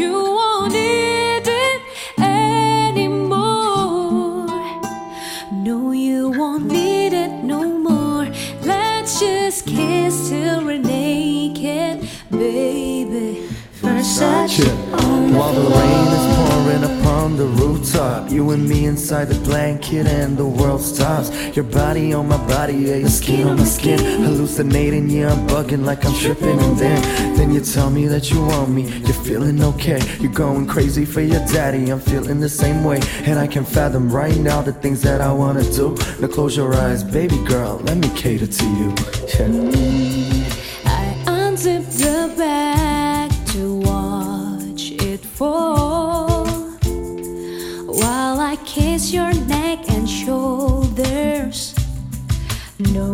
you won't need it anymore. No, you won't need it no more. Let's just kiss till we're naked, baby. Versace While the rain is pouring upon the rooftop You and me inside the blanket and the world stops. Your body on my body, yeah, your skin on my skin. Hallucinating, yeah, I'm bugging like I'm tripping And then, then you tell me that you want me You're feeling okay, you're going crazy for your daddy I'm feeling the same way. And I can fathom right now the things that I wanna do. Now close your eyes, baby girl, let me cater to you. Yeah.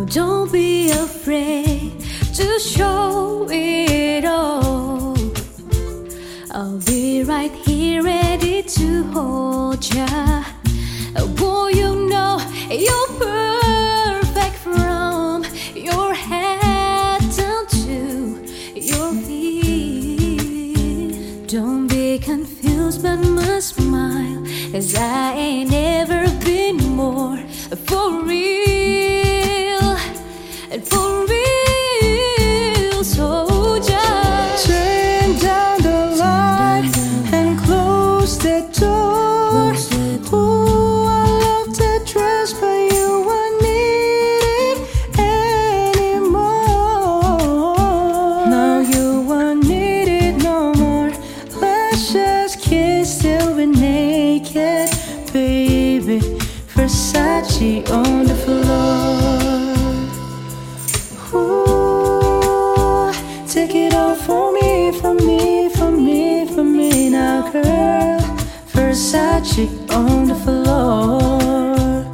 Don't be afraid to show it all. I'll be right here ready to hold ya. Boy, you know you're perfect from your head down to your feet. Don't be confused but my smile, as I ain't ever been more for real and for real. So just Turn down the light and close the door. Ooh, I love that dress, but you won't need it anymore. No, you won't need it no more. Let's just kiss till we're naked, baby. Versace on Versace on the floor.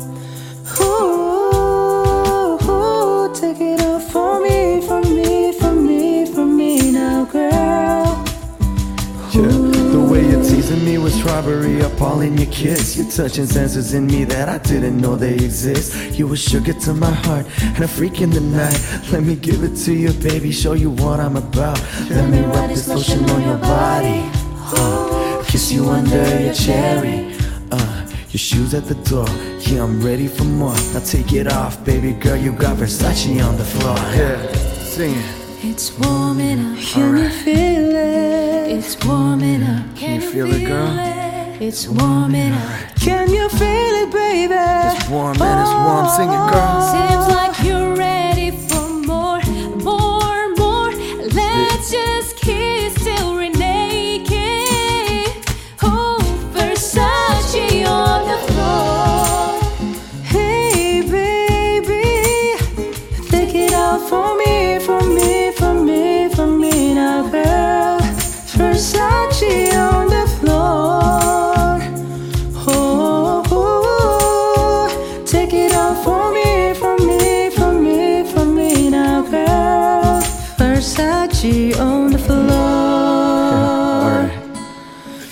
Ooh, ooh, take it all for me, for me, for me, for me now, girl. Yeah, the way you're teasing me with strawberry up all in your kiss. You're touching senses in me that I didn't know they exist. You were sugar to my heart and a freak in the night. Let me give it to you, baby, show you what I'm about. Let me rub this lotion on your body. Kiss you under your cherry. Uh, your shoes at the door. Yeah, I'm ready for more. Now take it off, baby girl. You got Versace on the floor. Yeah, sing it. It's warming up. Can you feel it? It's warming up. Can you feel it, girl? It's warming up. Can you feel it, baby? It's warm, man. It's warm. Sing it, girl. Seems like you're for me, for me, for me, for me now, girl. Versace on the floor.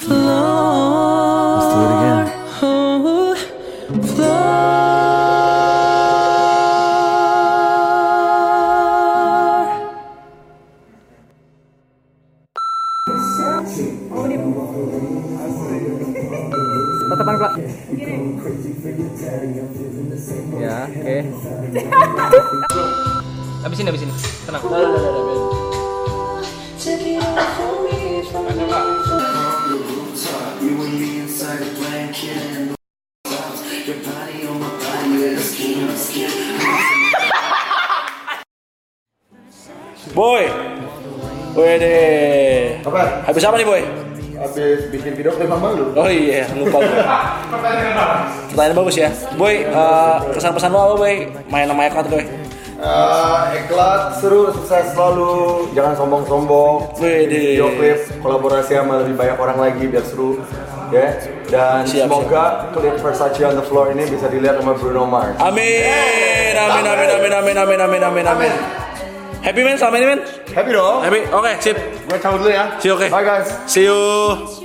Floor. Let's do it again. Oh, floor. tatapan kelas ya oke habis ini habis ini tenang Boy, Wede. Apa? Habis apa nih, Boy? Habis bikin video klip sama lu. Oh iya, lupa gue. Pertanyaan bagus ya. Boy, eh, kesan-pesan lo apa, Boy? Main sama Ekot, Boy. Eh, Eklat seru, sukses selalu. Jangan sombong-sombong. Video klip kolaborasi sama lebih banyak orang lagi biar seru. Ya. Dan Siap, semoga klip Versace on the floor ini bisa dilihat sama Bruno Mars. Amin. Amin, amin, amin, amin, amin, amin, amin, amin. Happy man selama ini, man? Happy dong? Happy? Oke, sip. Gue cabut dulu ya. See you, oke. Bye guys. See you.